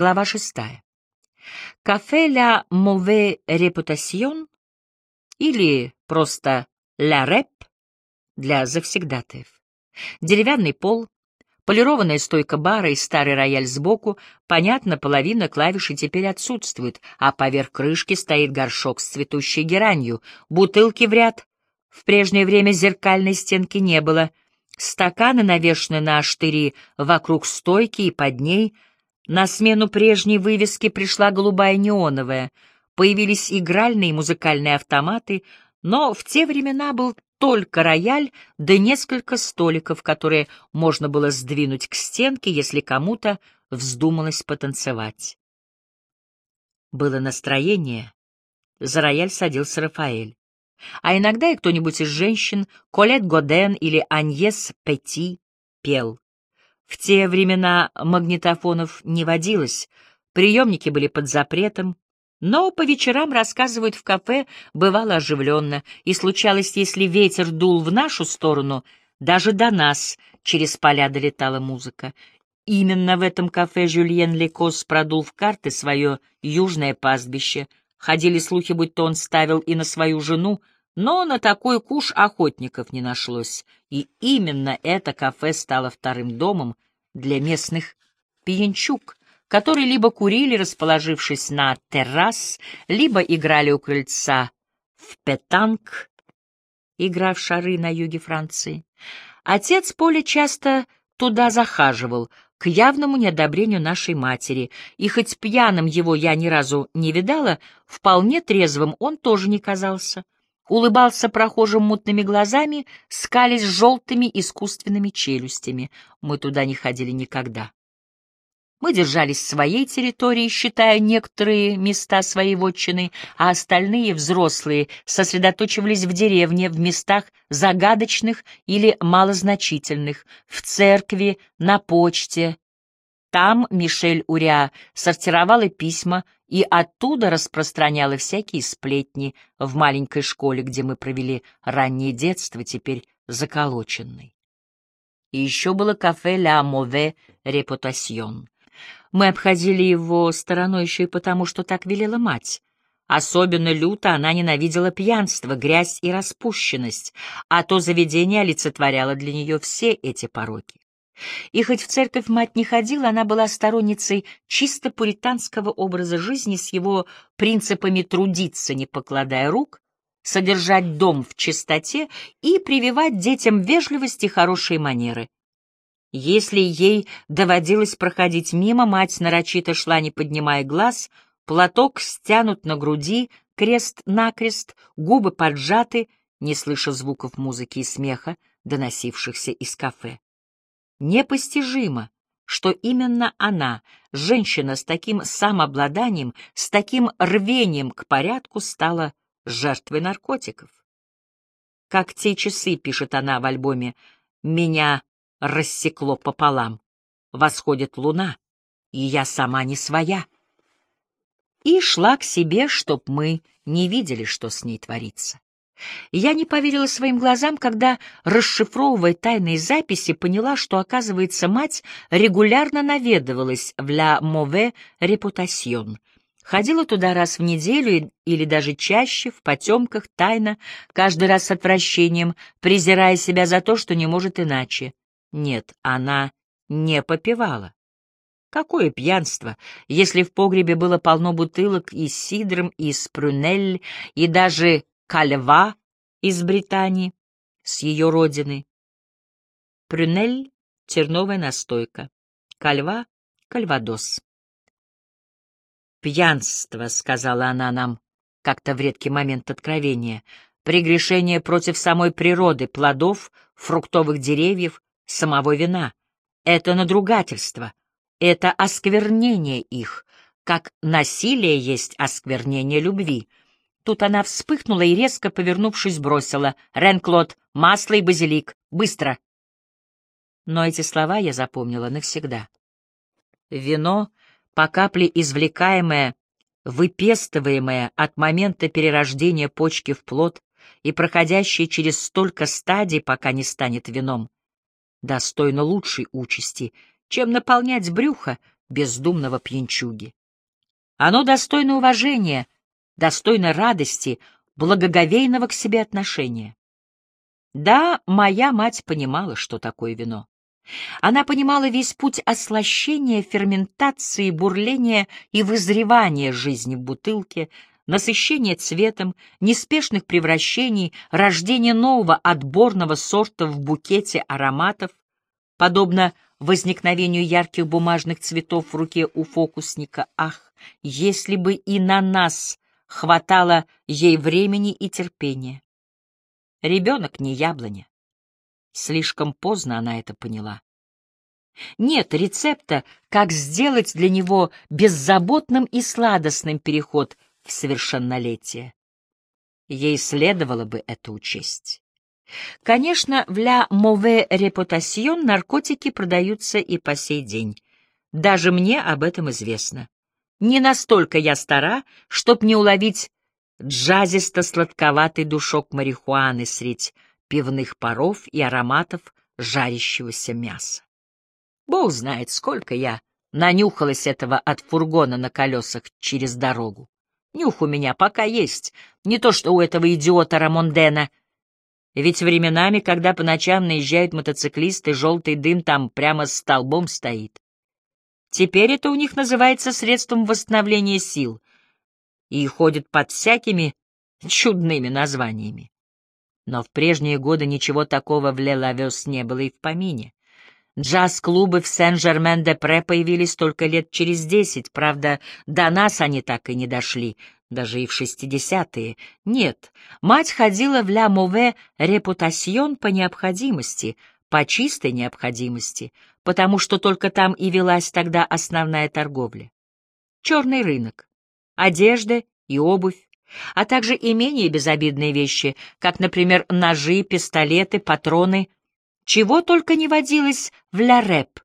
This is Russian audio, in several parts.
Глава шестая. Кафе «Ля Мове Репутасьон» или просто «Ля Реп» для завсегдатаев. Деревянный пол, полированная стойка бара и старый рояль сбоку, понятно, половина клавиши теперь отсутствует, а поверх крышки стоит горшок с цветущей геранью, бутылки в ряд. В прежнее время зеркальной стенки не было, стаканы навешаны на штыри вокруг стойки и под ней — на смену прежней вывески пришла голубая неоновая, появились игральные и музыкальные автоматы, но в те времена был только рояль да несколько столиков, которые можно было сдвинуть к стенке, если кому-то вздумалось потанцевать. Было настроение, за рояль садился Рафаэль. А иногда и кто-нибудь из женщин, Колет Годен или Аньес Пети, пел. В те времена магнитофонов не водилось, приемники были под запретом, но по вечерам, рассказывают, в кафе бывало оживленно, и случалось, если ветер дул в нашу сторону, даже до нас через поля долетала музыка. Именно в этом кафе Жюльен Лекос продул в карты свое южное пастбище. Ходили слухи, будто он ставил и на свою жену, но на такой куш охотников не нашлось, и именно это кафе стало вторым домом для местных пьянчук, которые либо курили, расположившись на террас, либо играли у крыльца в петанг, игра в шары на юге Франции. Отец Поля часто туда захаживал, к явному неодобрению нашей матери, и хоть пьяным его я ни разу не видала, вполне трезвым он тоже не казался улыбался прохожим мутными глазами, скались желтыми искусственными челюстями. Мы туда не ходили никогда. Мы держались своей территории, считая некоторые места своей вотчины, а остальные, взрослые, сосредоточивались в деревне, в местах загадочных или малозначительных, в церкви, на почте, там Мишель Уря сортировала письма и оттуда распространяла всякие сплетни в маленькой школе, где мы провели раннее детство, теперь заколоченной. И еще было кафе «Ля Мове Репутасьон». Мы обходили его стороной еще и потому, что так велела мать. Особенно люто она ненавидела пьянство, грязь и распущенность, а то заведение олицетворяло для нее все эти пороки. И хоть в церковь мать не ходила, она была сторонницей чисто пуританского образа жизни с его принципами трудиться, не покладая рук, содержать дом в чистоте и прививать детям вежливость и хорошие манеры. Если ей доводилось проходить мимо, мать нарочито шла, не поднимая глаз, платок стянут на груди, крест-накрест, губы поджаты, не слыша звуков музыки и смеха, доносившихся из кафе. Непостижимо, что именно она, женщина с таким самообладанием, с таким рвением к порядку, стала жертвой наркотиков. Как те часы, пишет она в альбоме, меня рассекло пополам. Восходит луна, и я сама не своя. И шла к себе, чтоб мы не видели, что с ней творится. Я не поверила своим глазам, когда, расшифровывая тайные записи, поняла, что, оказывается, мать регулярно наведывалась в «Ля Мове Репутасьон». Ходила туда раз в неделю или даже чаще, в потемках, тайно, каждый раз с отвращением, презирая себя за то, что не может иначе. Нет, она не попивала. Какое пьянство, если в погребе было полно бутылок и с сидром, и с прюнель, и даже Кальва из Британии, с ее родины. Прюнель — терновая настойка. Кальва — кальвадос. «Пьянство», — сказала она нам, как-то в редкий момент откровения, прегрешение против самой природы, плодов, фруктовых деревьев, самого вина. Это надругательство, это осквернение их, как насилие есть осквернение любви. Тут она вспыхнула и, резко повернувшись, бросила. «Ренклот, масло и базилик! Быстро!» Но эти слова я запомнила навсегда. Вино, по капле извлекаемое, выпестываемое от момента перерождения почки в плод и проходящее через столько стадий, пока не станет вином, достойно лучшей участи, чем наполнять брюхо бездумного пьянчуги. Оно достойно уважения, достойно радости, благоговейного к себе отношения. Да, моя мать понимала, что такое вино. Она понимала весь путь ослащения, ферментации, бурления и вызревания жизни в бутылке, насыщения цветом, неспешных превращений, рождения нового отборного сорта в букете ароматов, подобно возникновению ярких бумажных цветов в руке у фокусника. Ах, если бы и на нас хватало ей времени и терпения. Ребенок не яблоня. Слишком поздно она это поняла. Нет рецепта, как сделать для него беззаботным и сладостным переход в совершеннолетие. Ей следовало бы это учесть. Конечно, в «Ля Мове Репутасьон» наркотики продаются и по сей день. Даже мне об этом известно. Не настолько я стара, чтоб не уловить джазисто-сладковатый душок марихуаны средь пивных паров и ароматов жарящегося мяса. Бог знает, сколько я нанюхалась этого от фургона на колесах через дорогу. Нюх у меня пока есть, не то что у этого идиота Рамондена. Ведь временами, когда по ночам наезжают мотоциклисты, желтый дым там прямо столбом стоит. Теперь это у них называется средством восстановления сил и ходит под всякими чудными названиями. Но в прежние годы ничего такого в Лелавес не было и в помине. Джаз-клубы в Сен-Жермен-де-Пре появились только лет через десять, правда, до нас они так и не дошли, даже и в шестидесятые. Нет, мать ходила в Ля Мове Репутасьон по необходимости, по чистой необходимости, потому что только там и велась тогда основная торговля. Черный рынок, одежда и обувь, а также и менее безобидные вещи, как, например, ножи, пистолеты, патроны, чего только не водилось в Ля Реп.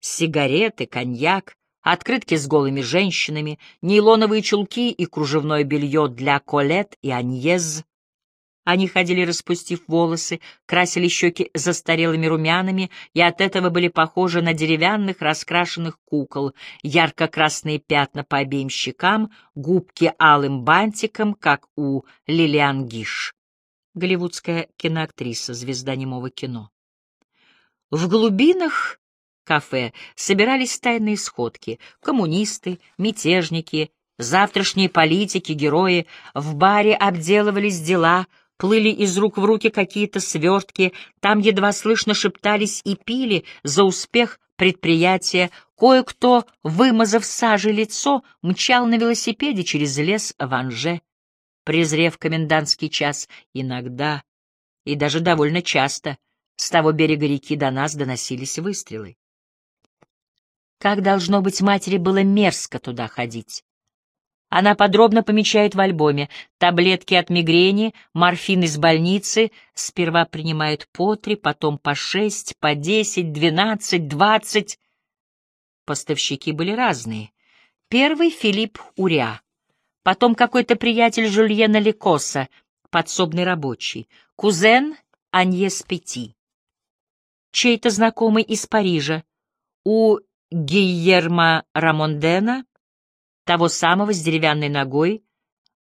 Сигареты, коньяк, открытки с голыми женщинами, нейлоновые чулки и кружевное белье для Колет и Аньез, они ходили, распустив волосы, красили щеки застарелыми румянами и от этого были похожи на деревянных раскрашенных кукол, ярко-красные пятна по обеим щекам, губки алым бантиком, как у Лилиан Гиш, голливудская киноактриса, звезда немого кино. В глубинах кафе собирались тайные сходки, коммунисты, мятежники, завтрашние политики, герои, в баре обделывались дела — плыли из рук в руки какие-то свертки, там едва слышно шептались и пили за успех предприятия, кое-кто, вымазав сажей лицо, мчал на велосипеде через лес в Анже, презрев комендантский час, иногда, и даже довольно часто, с того берега реки до нас доносились выстрелы. Как, должно быть, матери было мерзко туда ходить. Она подробно помечает в альбоме. Таблетки от мигрени, морфин из больницы, сперва принимает по три, потом по шесть, по десять, двенадцать, двадцать. Поставщики были разные. Первый — Филипп Уря, потом какой-то приятель Жюльена Лекоса, подсобный рабочий, кузен Аньес Пети, чей-то знакомый из Парижа, у Гийерма Рамондена того самого с деревянной ногой,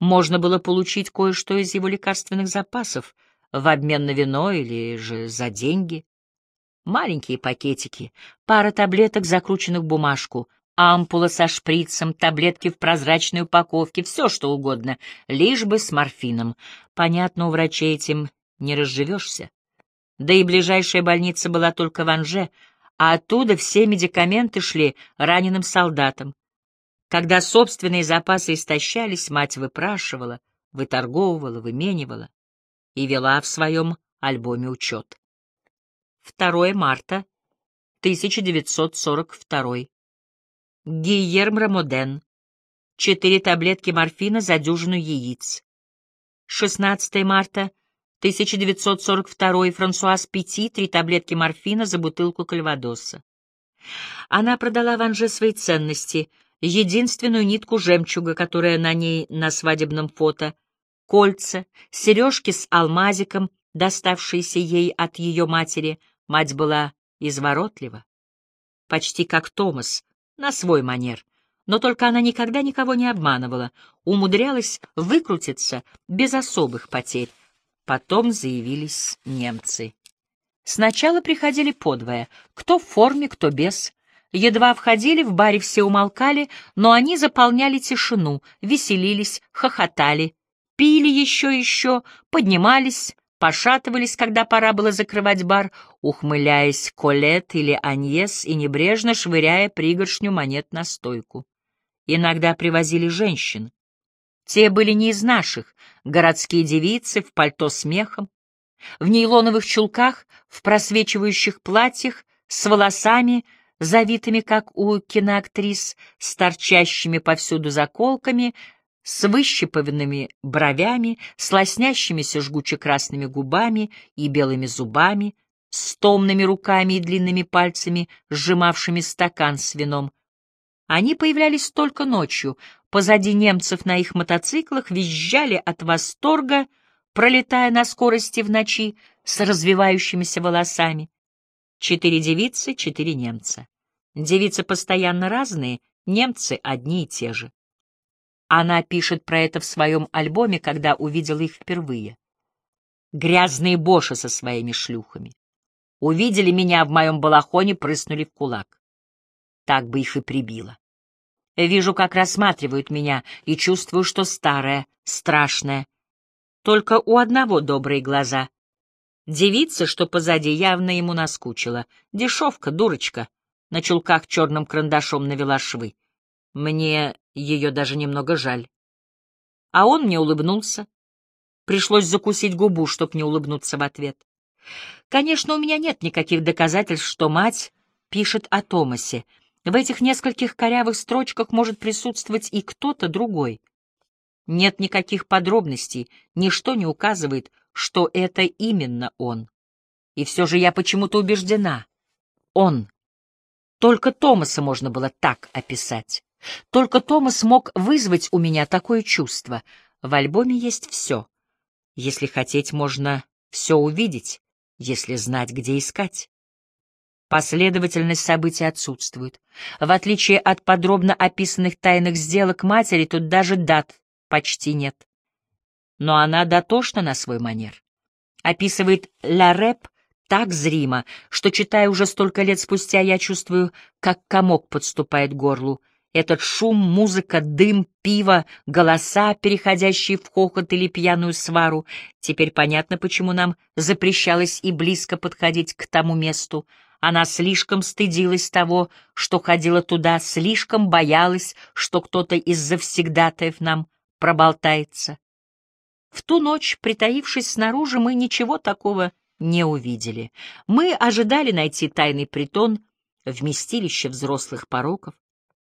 можно было получить кое-что из его лекарственных запасов в обмен на вино или же за деньги. Маленькие пакетики, пара таблеток, закрученных в бумажку, ампула со шприцем, таблетки в прозрачной упаковке, все что угодно, лишь бы с морфином. Понятно, у врачей этим не разживешься. Да и ближайшая больница была только в Анже, а оттуда все медикаменты шли раненым солдатам. Когда собственные запасы истощались, мать выпрашивала, выторговывала, выменивала и вела в своем альбоме учет. 2 марта 1942. Гийерм Рамоден. Четыре таблетки морфина за дюжину яиц. 16 марта 1942. Франсуаз Пяти. Три таблетки морфина за бутылку кальвадоса. Она продала Ванже свои ценности — единственную нитку жемчуга, которая на ней на свадебном фото, кольца, сережки с алмазиком, доставшиеся ей от ее матери. Мать была изворотлива, почти как Томас, на свой манер. Но только она никогда никого не обманывала, умудрялась выкрутиться без особых потерь. Потом заявились немцы. Сначала приходили подвое, кто в форме, кто без. Едва входили, в баре все умолкали, но они заполняли тишину, веселились, хохотали, пили еще-еще, поднимались, пошатывались, когда пора было закрывать бар, ухмыляясь Колет или Аньес и небрежно швыряя пригоршню монет на стойку. Иногда привозили женщин. Те были не из наших, городские девицы в пальто с мехом, в нейлоновых чулках, в просвечивающих платьях, с волосами, завитыми, как у киноактрис, с торчащими повсюду заколками, с выщипанными бровями, с лоснящимися жгуче-красными губами и белыми зубами, с томными руками и длинными пальцами, сжимавшими стакан с вином. Они появлялись только ночью, позади немцев на их мотоциклах, визжали от восторга, пролетая на скорости в ночи с развивающимися волосами. Четыре девицы, четыре немца. Девицы постоянно разные, немцы одни и те же. Она пишет про это в своем альбоме, когда увидела их впервые. Грязные боши со своими шлюхами. Увидели меня в моем балахоне, прыснули в кулак. Так бы их и прибило. Вижу, как рассматривают меня, и чувствую, что старая, страшная. Только у одного добрые глаза. Девица, что позади, явно ему наскучила. Дешевка, дурочка. На чулках черным карандашом навела швы. Мне ее даже немного жаль. А он мне улыбнулся. Пришлось закусить губу, чтоб не улыбнуться в ответ. Конечно, у меня нет никаких доказательств, что мать пишет о Томасе, в этих нескольких корявых строчках может присутствовать и кто-то другой. Нет никаких подробностей, ничто не указывает, что это именно он. И все же я почему-то убеждена. Он. Только Томаса можно было так описать. Только Томас мог вызвать у меня такое чувство. В альбоме есть все. Если хотеть, можно все увидеть, если знать, где искать. Последовательность событий отсутствует. В отличие от подробно описанных тайных сделок матери, тут даже дат почти нет. Но она дотошна на свой манер. Описывает Ля Рэп так зримо, что, читая уже столько лет спустя, я чувствую, как комок подступает к горлу. Этот шум, музыка, дым, пиво, голоса, переходящие в хохот или пьяную свару. Теперь понятно, почему нам запрещалось и близко подходить к тому месту, она слишком стыдилась того, что ходила туда, слишком боялась, что кто-то из завсегдатаев нам проболтается. В ту ночь, притаившись снаружи, мы ничего такого не увидели. Мы ожидали найти тайный притон, вместилище взрослых пороков.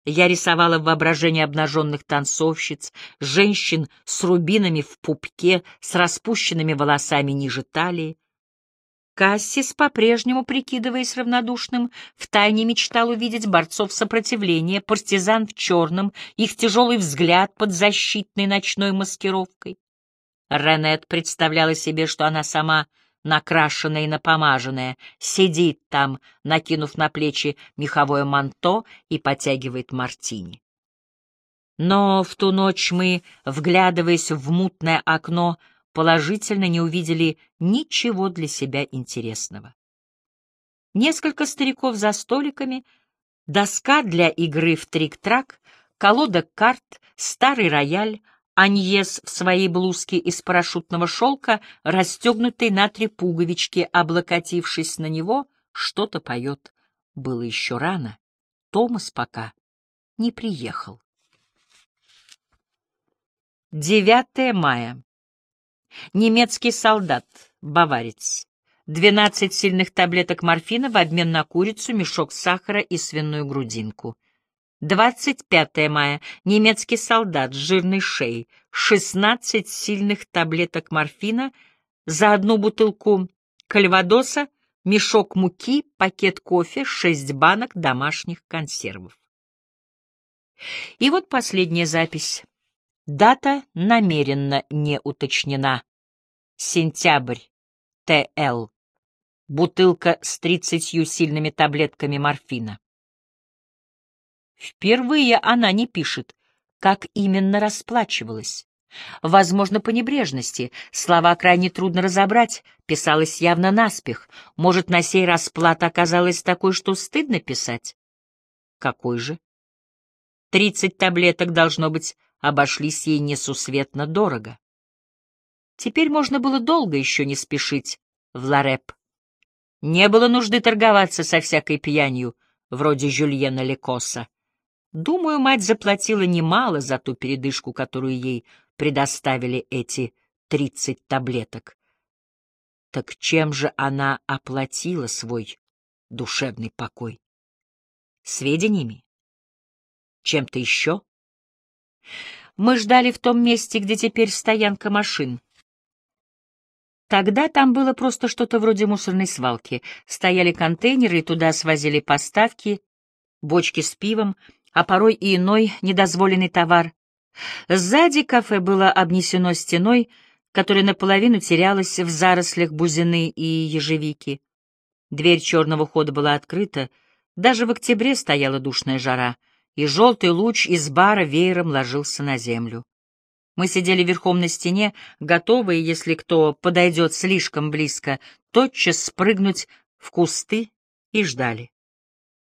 Я рисовала в воображении обнаженных танцовщиц, женщин с рубинами в пупке, с распущенными волосами ниже талии, Кассис, по-прежнему прикидываясь равнодушным, втайне мечтал увидеть борцов сопротивления, партизан в черном, их тяжелый взгляд под защитной ночной маскировкой. Ренет представляла себе, что она сама, накрашенная и напомаженная, сидит там, накинув на плечи меховое манто и потягивает мартини. Но в ту ночь мы, вглядываясь в мутное окно, положительно не увидели ничего для себя интересного. Несколько стариков за столиками, доска для игры в трик-трак, колода карт, старый рояль, Аньес в своей блузке из парашютного шелка, расстегнутой на три пуговички, облокотившись на него, что-то поет. Было еще рано. Томас пока не приехал. 9 мая. Немецкий солдат, баварец. 12 сильных таблеток морфина в обмен на курицу, мешок сахара и свиную грудинку. 25 мая. Немецкий солдат с жирной шеей. 16 сильных таблеток морфина за одну бутылку кальвадоса, мешок муки, пакет кофе, 6 банок домашних консервов. И вот последняя запись. Дата намеренно не уточнена. Сентябрь. Т.Л. Бутылка с тридцатью сильными таблетками морфина. Впервые она не пишет, как именно расплачивалась. Возможно, по небрежности. Слова крайне трудно разобрать, писалось явно наспех. Может, на сей раз плата оказалась такой, что стыдно писать? Какой же? Тридцать таблеток, должно быть, обошлись ей несусветно дорого. Теперь можно было долго еще не спешить в Лареп. Не было нужды торговаться со всякой пьянью, вроде Жюльена Лекоса. Думаю, мать заплатила немало за ту передышку, которую ей предоставили эти тридцать таблеток. Так чем же она оплатила свой душевный покой? Сведениями? Чем-то еще? Мы ждали в том месте, где теперь стоянка машин. Тогда там было просто что-то вроде мусорной свалки. Стояли контейнеры, и туда свозили поставки, бочки с пивом, а порой и иной недозволенный товар. Сзади кафе было обнесено стеной, которая наполовину терялась в зарослях бузины и ежевики. Дверь черного хода была открыта, даже в октябре стояла душная жара, и желтый луч из бара веером ложился на землю. Мы сидели верхом на стене, готовые, если кто подойдет слишком близко, тотчас спрыгнуть в кусты и ждали.